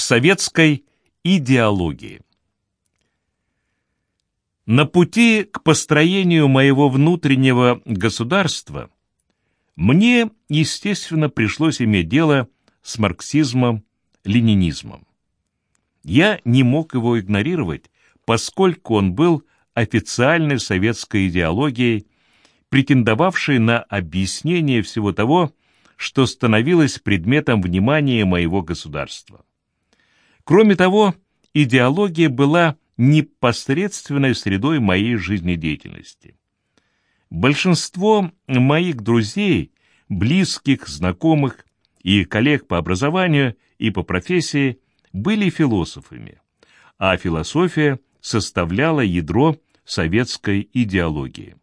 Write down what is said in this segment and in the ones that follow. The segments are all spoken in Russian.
в советской идеологии. На пути к построению моего внутреннего государства мне, естественно, пришлось иметь дело с марксизмом, ленинизмом. Я не мог его игнорировать, поскольку он был официальной советской идеологией, претендовавшей на объяснение всего того, что становилось предметом внимания моего государства. Кроме того, идеология была непосредственной средой моей жизнедеятельности. Большинство моих друзей, близких, знакомых и коллег по образованию и по профессии были философами, а философия составляла ядро советской идеологии.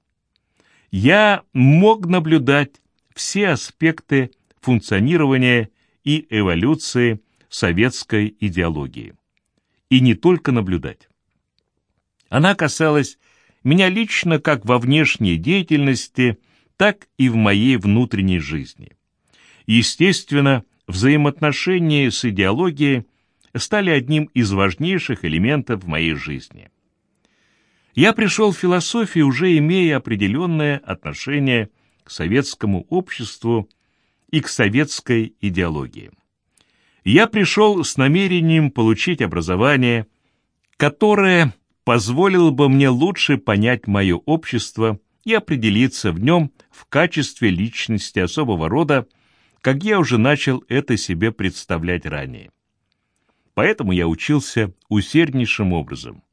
Я мог наблюдать все аспекты функционирования и эволюции советской идеологии. И не только наблюдать. Она касалась меня лично как во внешней деятельности, так и в моей внутренней жизни. Естественно, взаимоотношения с идеологией стали одним из важнейших элементов моей жизни. Я пришел в философию, уже имея определенное отношение к советскому обществу и к советской идеологии. Я пришел с намерением получить образование, которое позволило бы мне лучше понять мое общество и определиться в нем в качестве личности особого рода, как я уже начал это себе представлять ранее. Поэтому я учился усерднейшим образом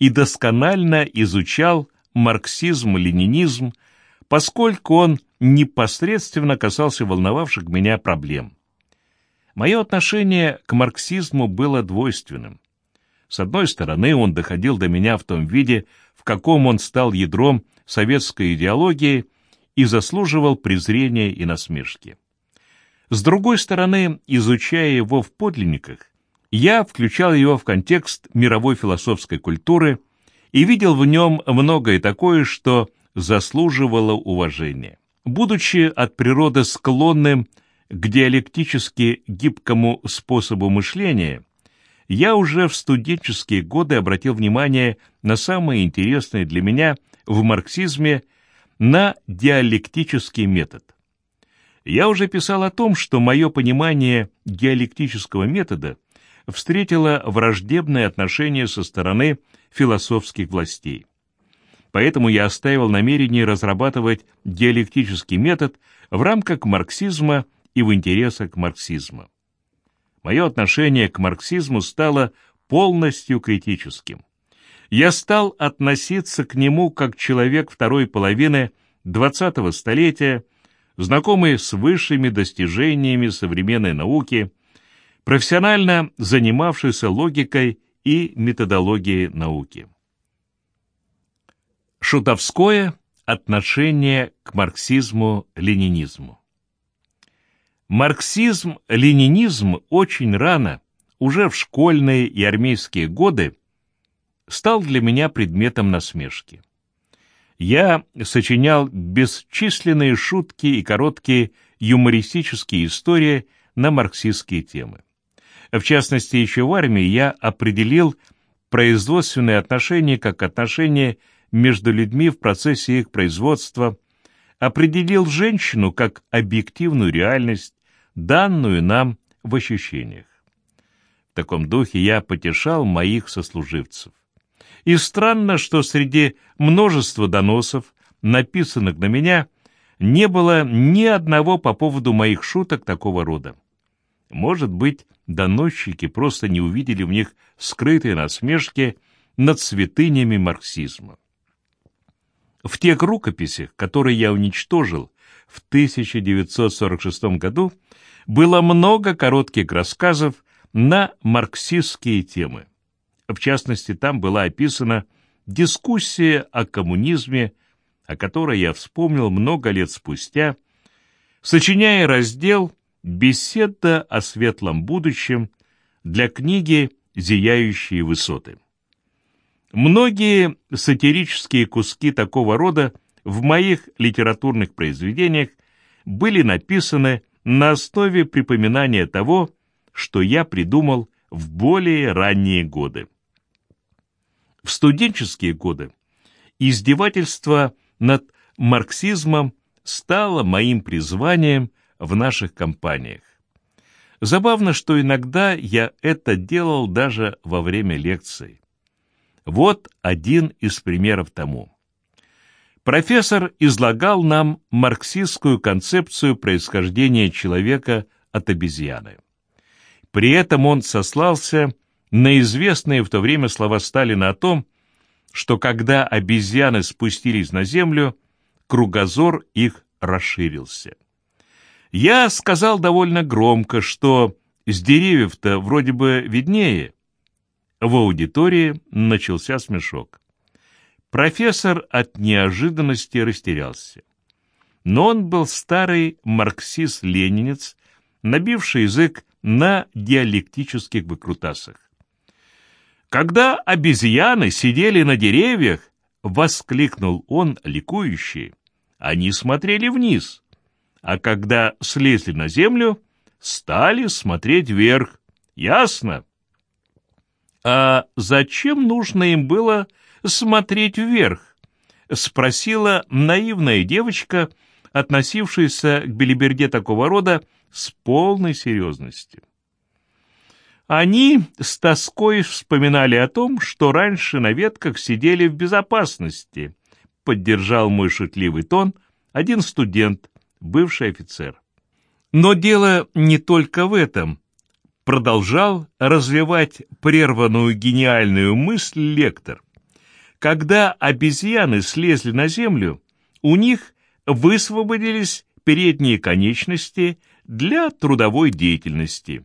и досконально изучал марксизм-ленинизм, поскольку он непосредственно касался волновавших меня проблем. Мое отношение к марксизму было двойственным. С одной стороны, он доходил до меня в том виде, в каком он стал ядром советской идеологии и заслуживал презрения и насмешки. С другой стороны, изучая его в подлинниках, я включал его в контекст мировой философской культуры и видел в нем многое такое, что заслуживало уважения. Будучи от природы склонным к диалектически гибкому способу мышления, я уже в студенческие годы обратил внимание на самое интересное для меня в марксизме на диалектический метод. Я уже писал о том, что мое понимание диалектического метода встретило враждебное отношение со стороны философских властей. Поэтому я оставил намерение разрабатывать диалектический метод в рамках марксизма и в интересах марксизма. Мое отношение к марксизму стало полностью критическим. Я стал относиться к нему как человек второй половины XX столетия, знакомый с высшими достижениями современной науки, профессионально занимавшийся логикой и методологией науки. Шутовское отношение к марксизму-ленинизму Марксизм-ленинизм очень рано, уже в школьные и армейские годы, стал для меня предметом насмешки. Я сочинял бесчисленные шутки и короткие юмористические истории на марксистские темы. В частности, еще в армии я определил производственные отношения как отношения между людьми в процессе их производства, определил женщину как объективную реальность, данную нам в ощущениях. В таком духе я потешал моих сослуживцев. И странно, что среди множества доносов, написанных на меня, не было ни одного по поводу моих шуток такого рода. Может быть, доносчики просто не увидели в них скрытые насмешки над святынями марксизма. В тех рукописях, которые я уничтожил в 1946 году, было много коротких рассказов на марксистские темы. В частности, там была описана дискуссия о коммунизме, о которой я вспомнил много лет спустя, сочиняя раздел «Беседа о светлом будущем» для книги «Зияющие высоты». Многие сатирические куски такого рода в моих литературных произведениях были написаны на основе припоминания того, что я придумал в более ранние годы. В студенческие годы издевательство над марксизмом стало моим призванием в наших компаниях. Забавно, что иногда я это делал даже во время лекций. Вот один из примеров тому. Профессор излагал нам марксистскую концепцию происхождения человека от обезьяны. При этом он сослался на известные в то время слова Сталина о том, что когда обезьяны спустились на землю, кругозор их расширился. Я сказал довольно громко, что с деревьев-то вроде бы виднее. В аудитории начался смешок. Профессор от неожиданности растерялся. Но он был старый марксист-ленинец, набивший язык на диалектических выкрутасах. Когда обезьяны сидели на деревьях, воскликнул он ликующий, они смотрели вниз, а когда слезли на землю, стали смотреть вверх. Ясно? А зачем нужно им было смотреть вверх? Спросила наивная девочка, относившаяся к белиберде такого рода с полной серьезностью. Они с тоской вспоминали о том, что раньше на ветках сидели в безопасности, поддержал мой шутливый тон один студент, бывший офицер. Но дело не только в этом. Продолжал развивать прерванную гениальную мысль лектор. Когда обезьяны слезли на землю, у них высвободились передние конечности для трудовой деятельности.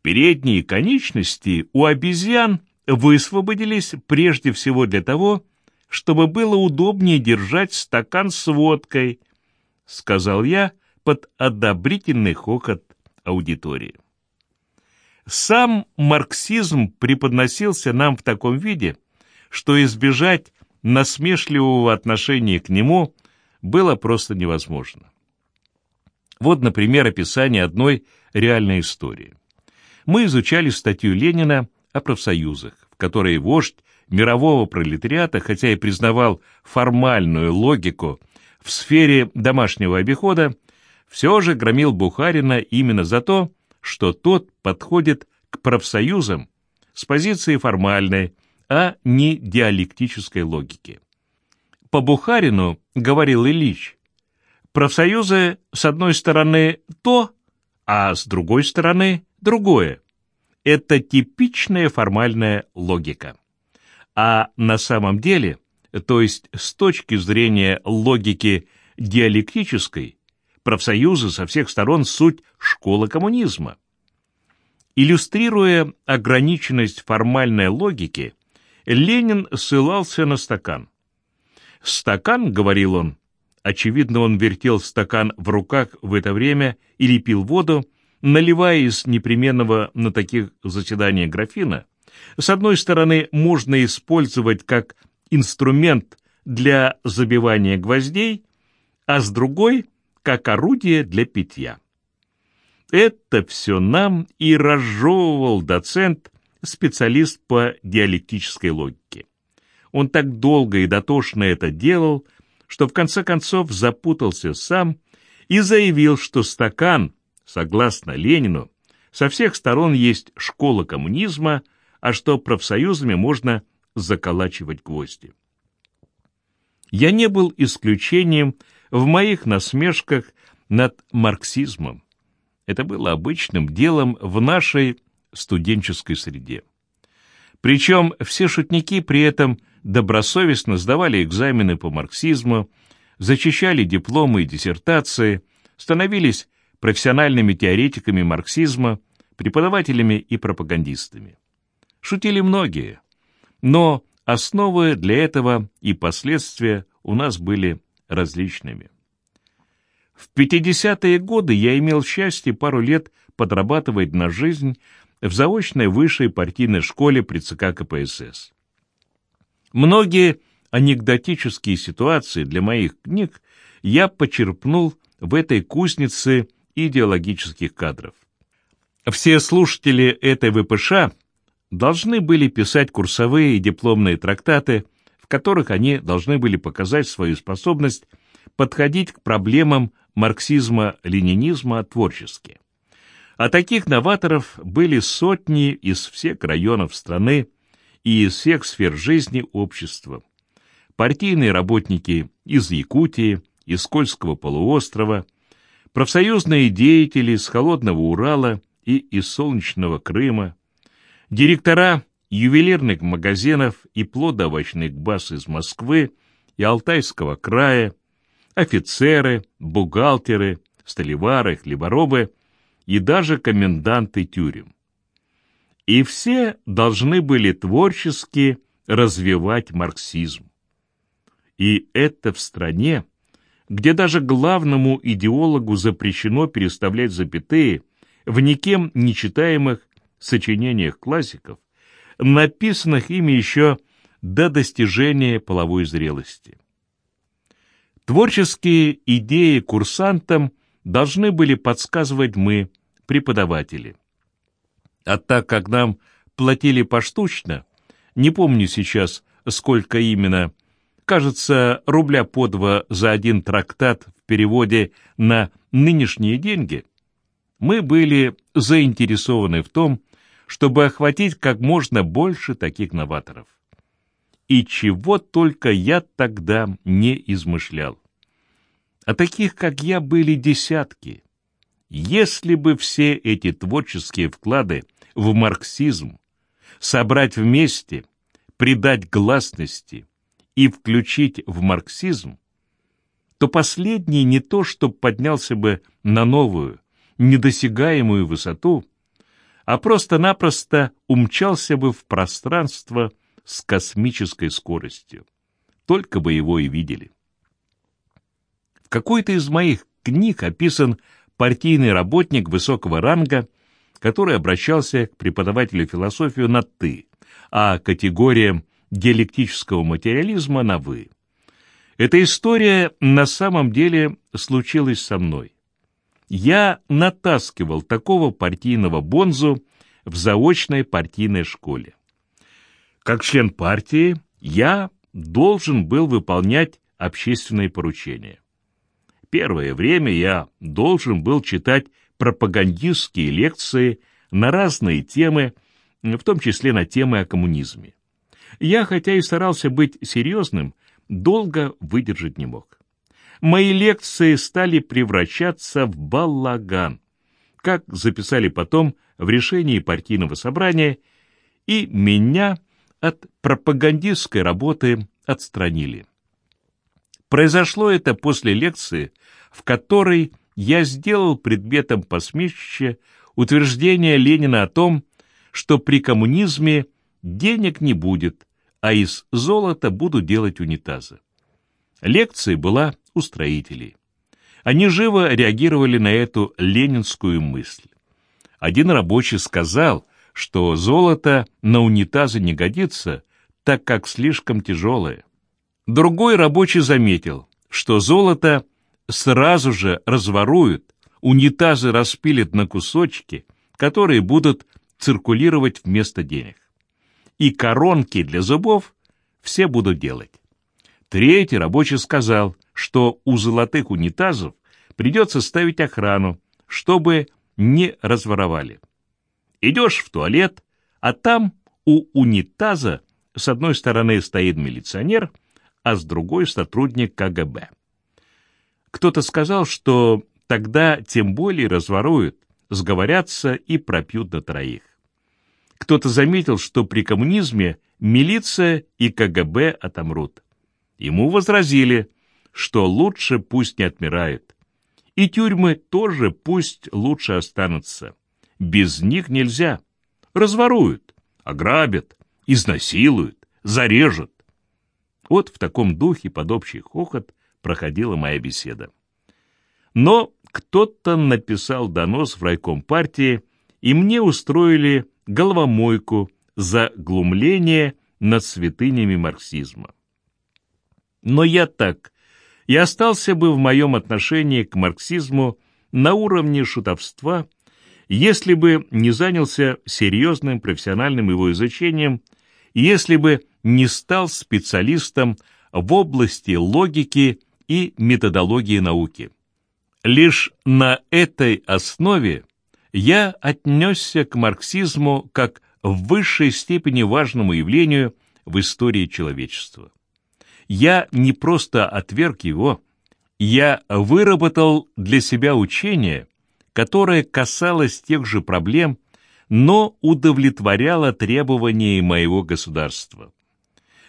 Передние конечности у обезьян высвободились прежде всего для того, чтобы было удобнее держать стакан с водкой, сказал я под одобрительный хохот аудитории. Сам марксизм преподносился нам в таком виде, что избежать насмешливого отношения к нему было просто невозможно. Вот, например, описание одной реальной истории. Мы изучали статью Ленина о профсоюзах, в которой вождь мирового пролетариата, хотя и признавал формальную логику в сфере домашнего обихода, все же громил Бухарина именно за то, что тот подходит к профсоюзам с позиции формальной, а не диалектической логики. По Бухарину, говорил Ильич, профсоюзы с одной стороны то, а с другой стороны другое. Это типичная формальная логика. А на самом деле, то есть с точки зрения логики диалектической, профсоюзы со всех сторон суть школа коммунизма. Иллюстрируя ограниченность формальной логики, Ленин ссылался на стакан. «Стакан», — говорил он, очевидно, он вертел стакан в руках в это время или пил воду, наливая из непременного на таких заседаниях графина, с одной стороны, можно использовать как инструмент для забивания гвоздей, а с другой — как орудие для питья. Это все нам и разжевывал доцент, специалист по диалектической логике. Он так долго и дотошно это делал, что в конце концов запутался сам и заявил, что стакан, согласно Ленину, со всех сторон есть школа коммунизма — а что профсоюзами можно заколачивать гвозди. Я не был исключением в моих насмешках над марксизмом. Это было обычным делом в нашей студенческой среде. Причем все шутники при этом добросовестно сдавали экзамены по марксизму, зачищали дипломы и диссертации, становились профессиональными теоретиками марксизма, преподавателями и пропагандистами. Шутили многие, но основы для этого и последствия у нас были различными. В 50-е годы я имел счастье пару лет подрабатывать на жизнь в заочной высшей партийной школе при ЦК КПСС. Многие анекдотические ситуации для моих книг я почерпнул в этой кузнице идеологических кадров. Все слушатели этой ВПШ должны были писать курсовые и дипломные трактаты, в которых они должны были показать свою способность подходить к проблемам марксизма-ленинизма творчески. А таких новаторов были сотни из всех районов страны и из всех сфер жизни общества. Партийные работники из Якутии, из Кольского полуострова, профсоюзные деятели с Холодного Урала и из Солнечного Крыма, директора ювелирных магазинов и плодоовощных баз из Москвы и Алтайского края, офицеры, бухгалтеры, столевары, хлеборобы и даже коменданты тюрем. И все должны были творчески развивать марксизм. И это в стране, где даже главному идеологу запрещено переставлять запятые в никем нечитаемых сочинениях классиков, написанных ими еще до достижения половой зрелости. Творческие идеи курсантам должны были подсказывать мы, преподаватели. А так как нам платили поштучно, не помню сейчас, сколько именно, кажется, рубля по два за один трактат в переводе на нынешние деньги, мы были заинтересованы в том, чтобы охватить как можно больше таких новаторов и чего только я тогда не измышлял. А таких, как я, были десятки. Если бы все эти творческие вклады в марксизм собрать вместе, придать гласности и включить в марксизм, то последний не то, что поднялся бы на новую, недосягаемую высоту, а просто-напросто умчался бы в пространство с космической скоростью. Только бы его и видели. Какой-то из моих книг описан партийный работник высокого ранга, который обращался к преподавателю философию на «ты», а категориям диалектического материализма на «вы». Эта история на самом деле случилась со мной. Я натаскивал такого партийного бонзу в заочной партийной школе. Как член партии я должен был выполнять общественные поручения. Первое время я должен был читать пропагандистские лекции на разные темы, в том числе на темы о коммунизме. Я, хотя и старался быть серьезным, долго выдержать не мог. Мои лекции стали превращаться в балаган, как записали потом в решении партийного собрания, и меня от пропагандистской работы отстранили. Произошло это после лекции, в которой я сделал предметом посмешища утверждение Ленина о том, что при коммунизме денег не будет, а из золота буду делать унитазы. Лекция была у строителей. Они живо реагировали на эту ленинскую мысль. Один рабочий сказал, что золото на унитазы не годится, так как слишком тяжелое. Другой рабочий заметил, что золото сразу же разворуют, унитазы распилят на кусочки, которые будут циркулировать вместо денег. И коронки для зубов все будут делать. Третий рабочий сказал, что у золотых унитазов придется ставить охрану, чтобы не разворовали. Идешь в туалет, а там у унитаза с одной стороны стоит милиционер, а с другой сотрудник КГБ. Кто-то сказал, что тогда тем более разворуют, сговорятся и пропьют до троих. Кто-то заметил, что при коммунизме милиция и КГБ отомрут. Ему возразили, что лучше пусть не отмирают. И тюрьмы тоже пусть лучше останутся. Без них нельзя. Разворуют, ограбят, изнасилуют, зарежут. Вот в таком духе под общий хохот проходила моя беседа. Но кто-то написал донос в райком партии, и мне устроили головомойку за глумление над святынями марксизма. Но я так и остался бы в моем отношении к марксизму на уровне шутовства если бы не занялся серьезным профессиональным его изучением, если бы не стал специалистом в области логики и методологии науки. Лишь на этой основе я отнесся к марксизму как в высшей степени важному явлению в истории человечества. Я не просто отверг его, я выработал для себя учение, которое касалось тех же проблем, но удовлетворяло требования моего государства.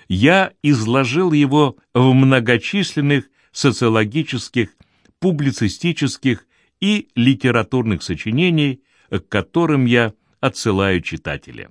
Я изложил его в многочисленных социологических, публицистических и литературных сочинений, к которым я отсылаю читателя.